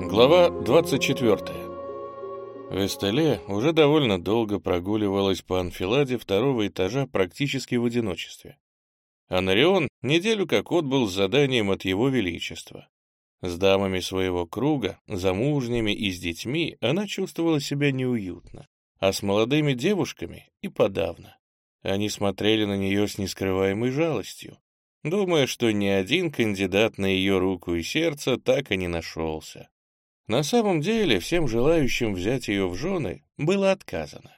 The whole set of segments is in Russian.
Глава 24. Вестеле уже довольно долго прогуливалась по анфиладе второго этажа практически в одиночестве. Анарион неделю как отбыл с заданием от его величества. С дамами своего круга, замужними и с детьми она чувствовала себя неуютно, а с молодыми девушками и подавно. Они смотрели на нее с нескрываемой жалостью, думая, что ни один кандидат на ее руку и сердце так и не нашелся. На самом деле, всем желающим взять ее в жены было отказано.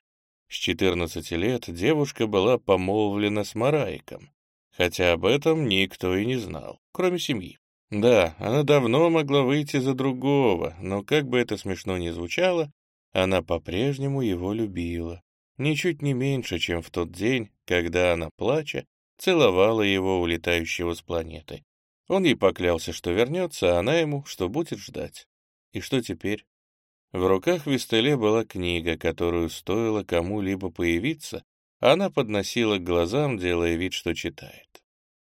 С 14 лет девушка была помолвлена с Мараиком, хотя об этом никто и не знал, кроме семьи. Да, она давно могла выйти за другого, но как бы это смешно ни звучало, она по-прежнему его любила, ничуть не меньше, чем в тот день, когда она, плача, целовала его, улетающего с планеты. Он ей поклялся, что вернется, а она ему, что будет ждать. И что теперь? В руках Вистеле была книга, которую стоило кому-либо появиться, она подносила к глазам, делая вид, что читает.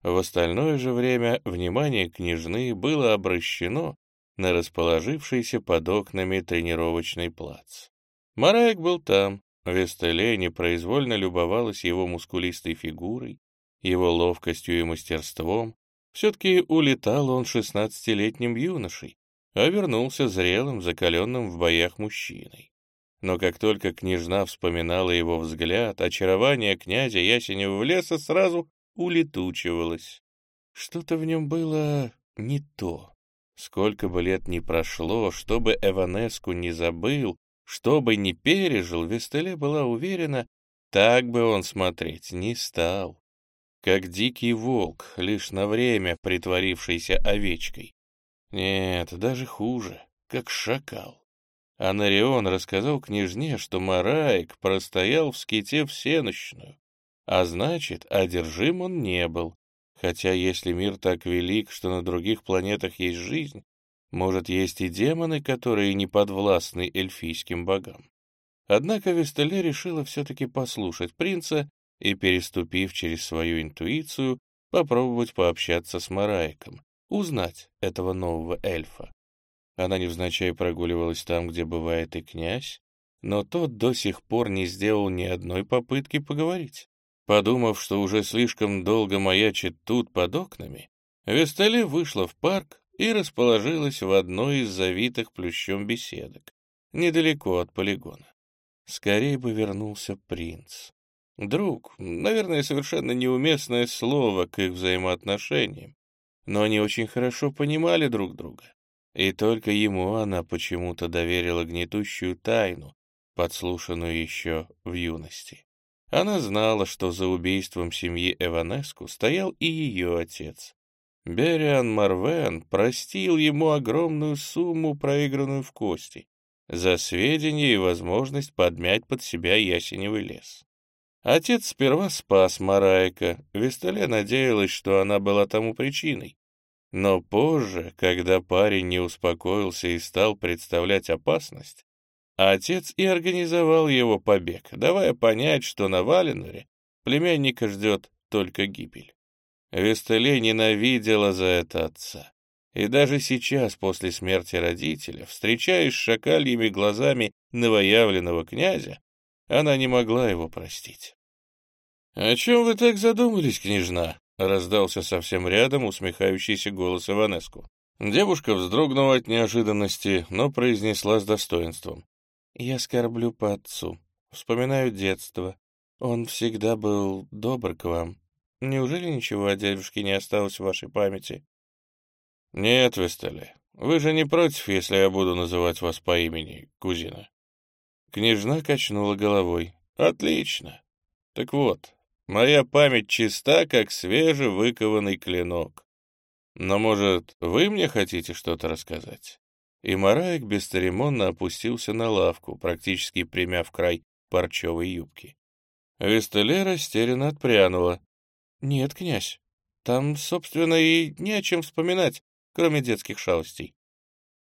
В остальное же время внимание княжны было обращено на расположившийся под окнами тренировочный плац. Мараек был там, Вестеле непроизвольно любовалась его мускулистой фигурой, его ловкостью и мастерством. Все-таки улетал он шестнадцатилетним юношей, а вернулся зрелым, закаленным в боях мужчиной. Но как только княжна вспоминала его взгляд, очарование князя Ясеневого леса сразу улетучивалось. Что-то в нем было не то. Сколько бы лет ни прошло, чтобы Эванеску не забыл, что бы ни пережил, Вестеле была уверена, так бы он смотреть не стал. Как дикий волк, лишь на время притворившийся овечкой. Нет, даже хуже, как шакал. Анарион рассказал княжне, что Мараик простоял в ските всеночную, а значит, одержим он не был. Хотя если мир так велик, что на других планетах есть жизнь, может, есть и демоны, которые не подвластны эльфийским богам. Однако Вестеле решила все-таки послушать принца и, переступив через свою интуицию, попробовать пообщаться с Мараиком, узнать этого нового эльфа. Она невзначай прогуливалась там, где бывает и князь, но тот до сих пор не сделал ни одной попытки поговорить. Подумав, что уже слишком долго маячит тут под окнами, Вестале вышла в парк и расположилась в одной из завитых плющом беседок, недалеко от полигона. Скорее бы вернулся принц. Друг, наверное, совершенно неуместное слово к их взаимоотношениям, но они очень хорошо понимали друг друга. И только ему она почему-то доверила гнетущую тайну, подслушанную еще в юности. Она знала, что за убийством семьи Эванеску стоял и ее отец. Бериан Марвен простил ему огромную сумму, проигранную в кости, за сведения и возможность подмять под себя ясеневый лес. Отец сперва спас Мараика, Вестале надеялась, что она была тому причиной. Но позже, когда парень не успокоился и стал представлять опасность, отец и организовал его побег, давая понять, что на Валеноре племянника ждет только гибель. Вестале ненавидела за это отца. И даже сейчас, после смерти родителя, встречаясь с шакальями глазами новоявленного князя, она не могла его простить. «О чем вы так задумались, княжна?» — раздался совсем рядом усмехающийся голос Иванеску. Девушка вздрогнула от неожиданности, но произнесла с достоинством. «Я скорблю по отцу. Вспоминаю детство. Он всегда был добр к вам. Неужели ничего о дедушке не осталось в вашей памяти?» «Нет, Вестеле, вы же не против, если я буду называть вас по имени, кузина?» Княжна качнула головой. «Отлично. Так вот, моя память чиста, как свежевыкованный клинок. Но, может, вы мне хотите что-то рассказать?» И Мараек бесцеремонно опустился на лавку, практически примяв край парчевой юбки. Вестеле растерянно отпрянула. «Нет, князь, там, собственно, и не о чем вспоминать, кроме детских шалостей».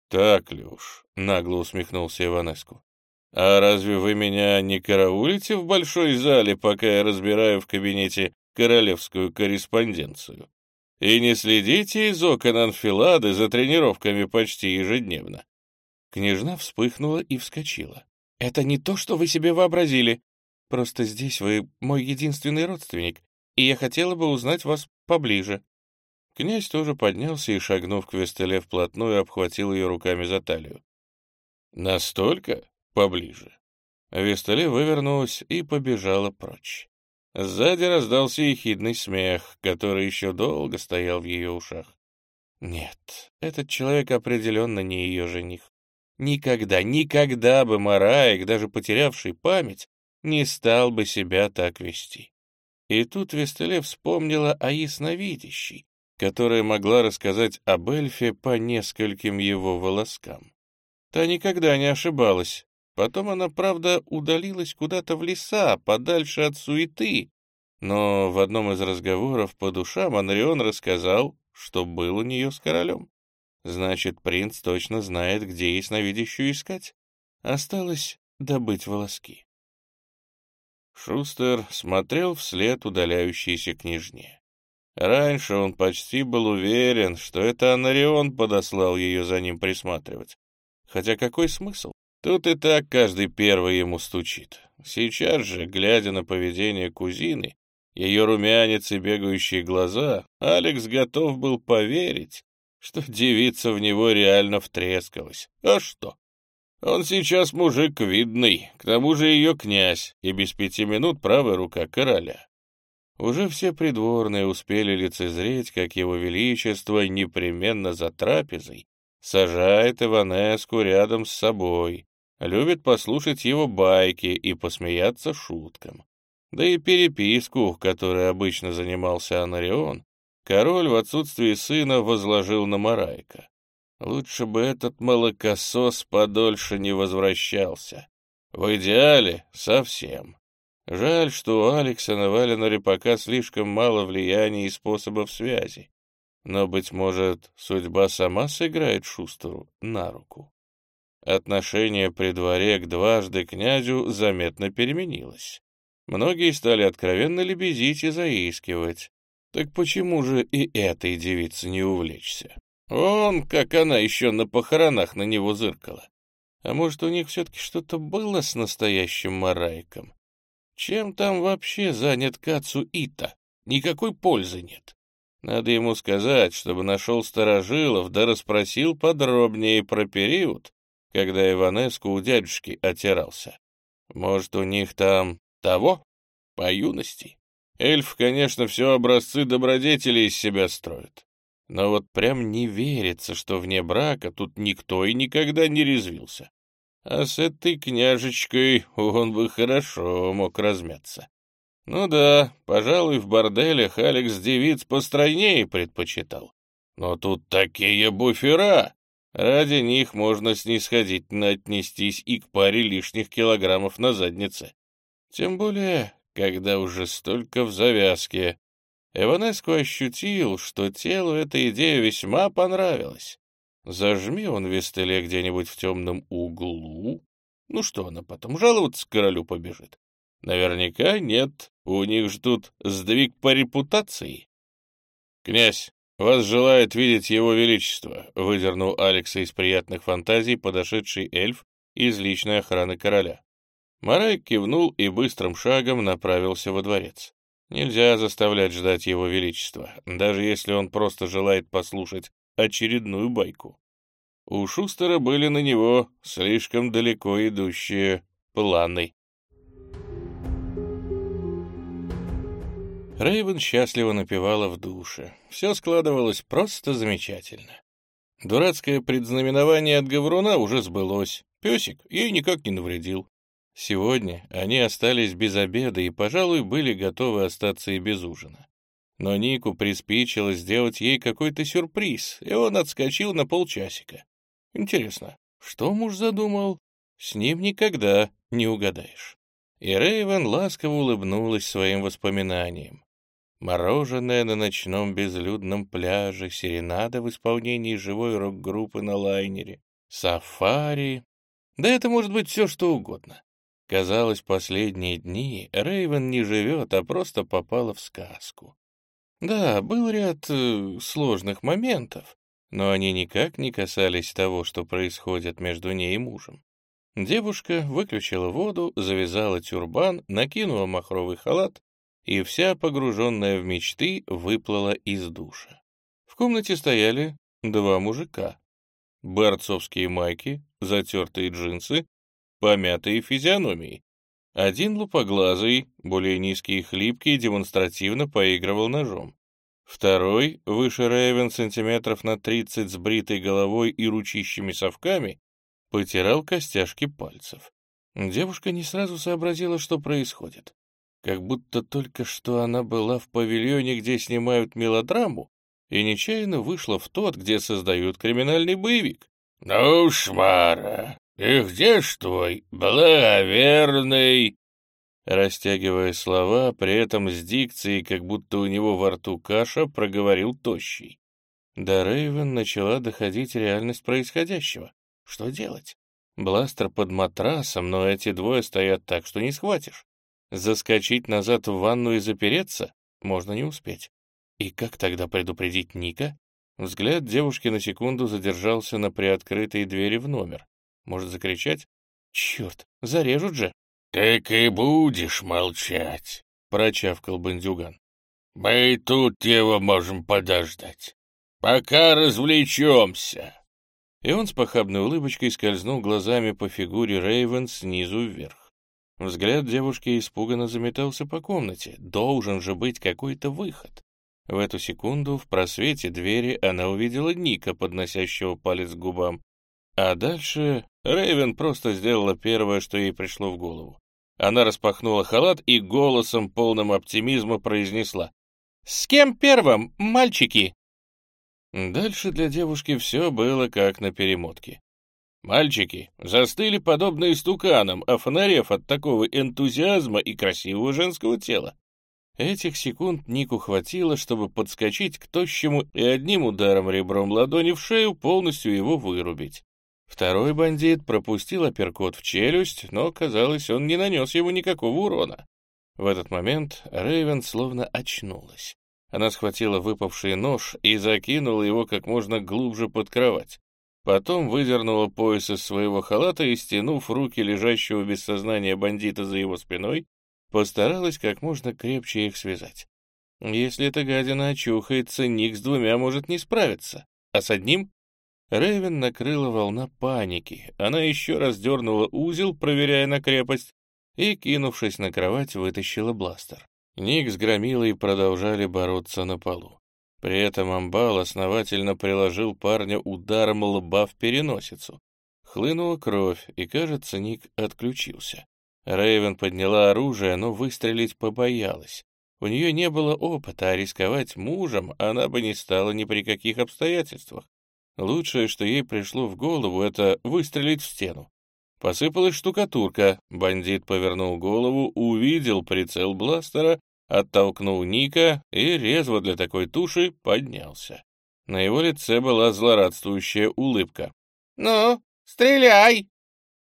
«Так ли уж?» — нагло усмехнулся Иванеску. «А разве вы меня не караулите в большой зале, пока я разбираю в кабинете королевскую корреспонденцию? И не следите из окон анфилады за тренировками почти ежедневно? Княжна вспыхнула и вскочила. «Это не то, что вы себе вообразили. Просто здесь вы мой единственный родственник, и я хотела бы узнать вас поближе». Князь тоже поднялся и, шагнув к Вестеле вплотную, обхватил ее руками за талию. «Настолько поближе?» Вестеле вывернулась и побежала прочь. Сзади раздался ехидный смех, который еще долго стоял в ее ушах. Нет, этот человек определенно не ее жених. Никогда, никогда бы Мараек, даже потерявший память, не стал бы себя так вести. И тут Вестеле вспомнила о ясновидящей, которая могла рассказать об эльфе по нескольким его волоскам. Та никогда не ошибалась. Потом она, правда, удалилась куда-то в леса, подальше от суеты, но в одном из разговоров по душам Анрион рассказал, что был у нее с королем. Значит, принц точно знает, где ясновидящую искать. Осталось добыть волоски. Шустер смотрел вслед удаляющейся княжне. Раньше он почти был уверен, что это Анарион подослал ее за ним присматривать. Хотя какой смысл? Тут и так каждый первый ему стучит. Сейчас же, глядя на поведение кузины, ее румянец и бегающие глаза, Алекс готов был поверить, что девица в него реально втрескалась. А что? Он сейчас мужик видный, к тому же ее князь, и без пяти минут правая рука короля. Уже все придворные успели лицезреть, как его величество непременно за трапезой сажает Иванеску рядом с собой, любит послушать его байки и посмеяться шуткам. Да и переписку, которой обычно занимался Анарион, король в отсутствии сына возложил на Марайка. Лучше бы этот молокосос подольше не возвращался. В идеале — совсем. Жаль, что у Алекса на Валеноре пока слишком мало влияния и способов связи. Но, быть может, судьба сама сыграет Шустеру на руку. Отношение при дворе к дважды князю заметно переменилось. Многие стали откровенно лебезить и заискивать. Так почему же и этой девице не увлечься? Он, как она еще на похоронах на него зыркала. А может, у них все-таки что-то было с настоящим Марайком? Чем там вообще занят Кацу Ита? Никакой пользы нет. Надо ему сказать, чтобы нашел старожилов, да расспросил подробнее про период, когда Иванеску у дядюшки отирался. Может, у них там того? По юности? Эльф, конечно, все образцы добродетели из себя строит. Но вот прям не верится, что вне брака тут никто и никогда не резвился. А с этой княжечкой он бы хорошо мог размяться. Ну да, пожалуй, в борделях Алекс девиц постройнее предпочитал. Но тут такие буфера! Ради них можно снисходительно отнестись и к паре лишних килограммов на заднице. Тем более, когда уже столько в завязке. Эванеску ощутил, что телу эта идея весьма понравилась. Зажми он Вестеле где-нибудь в темном углу. Ну что она потом, жаловаться королю побежит? Наверняка нет, у них ждут сдвиг по репутации. «Князь, вас желает видеть его величество», — выдернул Алекса из приятных фантазий подошедший эльф из личной охраны короля. Марай кивнул и быстрым шагом направился во дворец. Нельзя заставлять ждать его величества, даже если он просто желает послушать очередную байку. У Шустера были на него слишком далеко идущие планы. Рейвен счастливо напевала в душе. Все складывалось просто замечательно. Дурацкое предзнаменование от Гавруна уже сбылось. Песик ей никак не навредил. Сегодня они остались без обеда и, пожалуй, были готовы остаться и без ужина. Но Нику приспичило сделать ей какой-то сюрприз, и он отскочил на полчасика. Интересно, что муж задумал? С ним никогда не угадаешь. И Рейвен ласково улыбнулась своим воспоминаниям. Мороженое на ночном безлюдном пляже, серенада в исполнении живой рок-группы на лайнере, сафари. Да это может быть все, что угодно. Казалось, последние дни Рейвен не живет, а просто попала в сказку. Да, был ряд э, сложных моментов, но они никак не касались того, что происходит между ней и мужем. Девушка выключила воду, завязала тюрбан, накинула махровый халат и вся, погруженная в мечты, выплыла из душа. В комнате стояли два мужика. Борцовские майки, затертые джинсы, помятые физиономии. Один лупоглазый, более низкий и хлипкий, демонстративно поигрывал ножом. Второй, выше Рэйвен сантиметров на тридцать с бритой головой и ручищами совками, потирал костяшки пальцев. Девушка не сразу сообразила, что происходит. Как будто только что она была в павильоне, где снимают мелодраму, и нечаянно вышла в тот, где создают криминальный боевик. «Ну, Шмара, «И где ж твой благоверный?» Растягивая слова, при этом с дикцией, как будто у него во рту каша, проговорил тощий. До Рейвен начала доходить реальность происходящего. Что делать? Бластер под матрасом, но эти двое стоят так, что не схватишь. Заскочить назад в ванну и запереться можно не успеть. И как тогда предупредить Ника? Взгляд девушки на секунду задержался на приоткрытой двери в номер. Может закричать? Черт, зарежут же. — Так и будешь молчать, — прочавкал бандюган. — Мы и тут его можем подождать. Пока развлечемся. И он с похабной улыбочкой скользнул глазами по фигуре Рейвен снизу вверх. Взгляд девушки испуганно заметался по комнате. Должен же быть какой-то выход. В эту секунду в просвете двери она увидела Ника, подносящего палец к губам. А дальше Рэйвен просто сделала первое, что ей пришло в голову. Она распахнула халат и голосом, полным оптимизма, произнесла. «С кем первым, мальчики?» Дальше для девушки все было как на перемотке. Мальчики застыли подобно истуканам, офонарев от такого энтузиазма и красивого женского тела. Этих секунд Нику хватило, чтобы подскочить к тощему и одним ударом ребром ладони в шею полностью его вырубить. Второй бандит пропустил апперкот в челюсть, но, казалось, он не нанес ему никакого урона. В этот момент Рейвен словно очнулась. Она схватила выпавший нож и закинула его как можно глубже под кровать. Потом выдернула пояс из своего халата и, стянув руки лежащего без сознания бандита за его спиной, постаралась как можно крепче их связать. Если эта гадина очухается, Ник с двумя может не справиться, а с одним Рэйвен накрыла волна паники. Она еще раз дернула узел, проверяя на крепость, и, кинувшись на кровать, вытащила бластер. Ник с Громилой продолжали бороться на полу. При этом Амбал основательно приложил парня ударом лба в переносицу. Хлынула кровь, и, кажется, Ник отключился. Рэйвен подняла оружие, но выстрелить побоялась. У нее не было опыта, а рисковать мужем она бы не стала ни при каких обстоятельствах. Лучшее, что ей пришло в голову, это выстрелить в стену. Посыпалась штукатурка, бандит повернул голову, увидел прицел бластера, оттолкнул Ника и резво для такой туши поднялся. На его лице была злорадствующая улыбка. «Ну, стреляй!»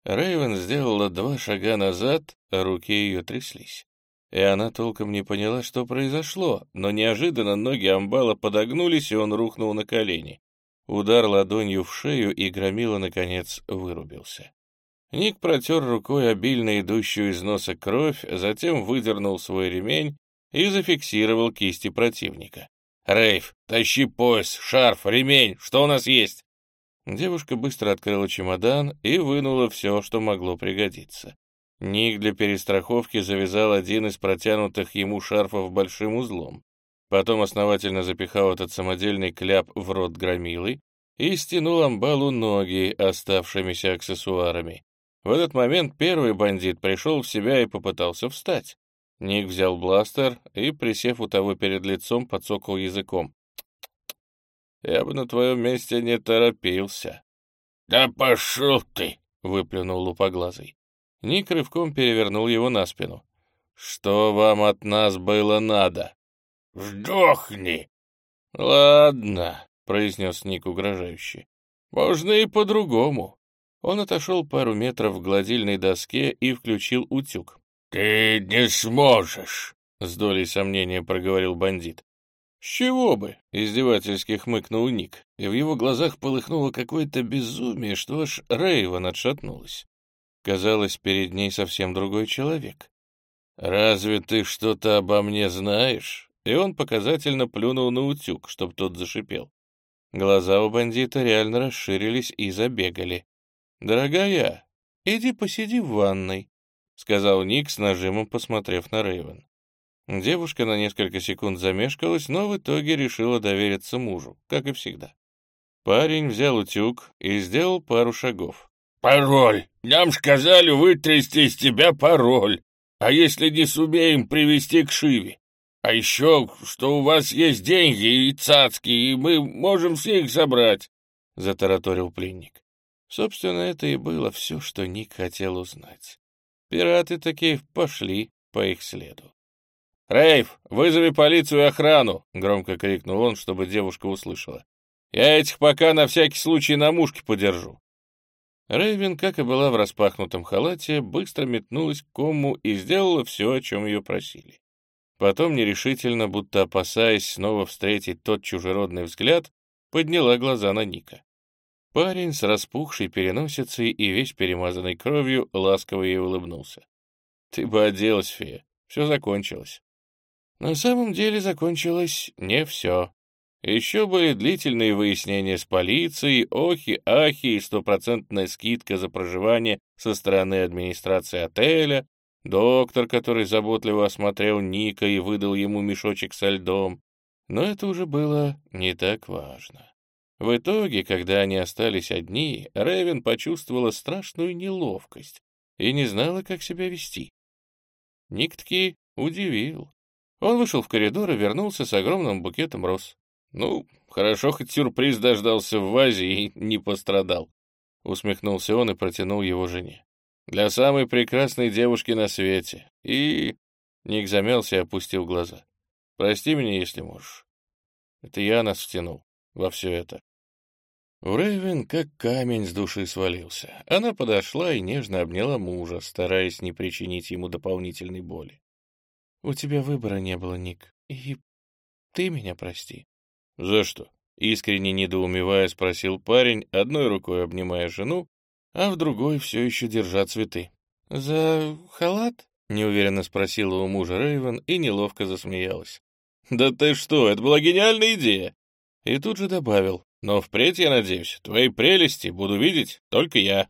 Рейвен сделала два шага назад, а руки ее тряслись. И она толком не поняла, что произошло, но неожиданно ноги амбала подогнулись, и он рухнул на колени. Удар ладонью в шею, и громила, наконец, вырубился. Ник протер рукой обильно идущую из носа кровь, затем выдернул свой ремень и зафиксировал кисти противника. «Рейв, тащи пояс, шарф, ремень, что у нас есть?» Девушка быстро открыла чемодан и вынула все, что могло пригодиться. Ник для перестраховки завязал один из протянутых ему шарфов большим узлом. Потом основательно запихал этот самодельный кляп в рот громилы и стянул амбалу ноги оставшимися аксессуарами. В этот момент первый бандит пришел в себя и попытался встать. Ник взял бластер и, присев у того перед лицом, подсокал языком. «Я бы на твоем месте не торопился». «Да пошел ты!» — выплюнул лупоглазый. Ник рывком перевернул его на спину. «Что вам от нас было надо?» «Сдохни!» «Ладно», — произнес Ник угрожающе. «Можно и по-другому». Он отошел пару метров к гладильной доске и включил утюг. «Ты не сможешь», — с долей сомнения проговорил бандит. «С чего бы?» — издевательски хмыкнул Ник, и в его глазах полыхнуло какое-то безумие, что аж Рейвен отшатнулась. Казалось, перед ней совсем другой человек. «Разве ты что-то обо мне знаешь?» И он показательно плюнул на утюг, чтоб тот зашипел. Глаза у бандита реально расширились и забегали. «Дорогая, иди посиди в ванной», — сказал Ник с нажимом, посмотрев на Рейвен. Девушка на несколько секунд замешкалась, но в итоге решила довериться мужу, как и всегда. Парень взял утюг и сделал пару шагов. «Пароль! Нам сказали вытрясти из тебя пароль, а если не сумеем привести к Шиве? А еще, что у вас есть деньги и цацки, и мы можем все их забрать», — затараторил пленник. Собственно, это и было все, что Ник хотел узнать. Пираты такие пошли по их следу. «Рейв, вызови полицию и охрану!» — громко крикнул он, чтобы девушка услышала. «Я этих пока на всякий случай на мушке подержу». Рейвен, как и была в распахнутом халате, быстро метнулась к кому и сделала все, о чем ее просили. Потом нерешительно, будто опасаясь снова встретить тот чужеродный взгляд, подняла глаза на Ника. Парень с распухшей переносицей и весь перемазанной кровью ласково ей улыбнулся. «Ты бы оделась, фея, все закончилось». На самом деле закончилось не все. Еще были длительные выяснения с полицией, охи-ахи и стопроцентная скидка за проживание со стороны администрации отеля, доктор, который заботливо осмотрел Ника и выдал ему мешочек со льдом. Но это уже было не так важно. В итоге, когда они остались одни, Рэвен почувствовала страшную неловкость и не знала, как себя вести. Ник удивил. Он вышел в коридор и вернулся с огромным букетом роз. «Ну, хорошо, хоть сюрприз дождался в вазе и не пострадал», — усмехнулся он и протянул его жене. «Для самой прекрасной девушки на свете». И... Ник замялся и опустил глаза. «Прости меня, если можешь. Это я нас втянул во все это». Рэйвен как камень с души свалился. Она подошла и нежно обняла мужа, стараясь не причинить ему дополнительной боли. «У тебя выбора не было, Ник, и ты меня прости». «За что?» — искренне недоумевая спросил парень, одной рукой обнимая жену, а в другой все еще держа цветы. «За халат?» — неуверенно спросила у мужа Рейвен и неловко засмеялась. «Да ты что, это была гениальная идея!» И тут же добавил, «Но впредь, я надеюсь, твои прелести буду видеть только я».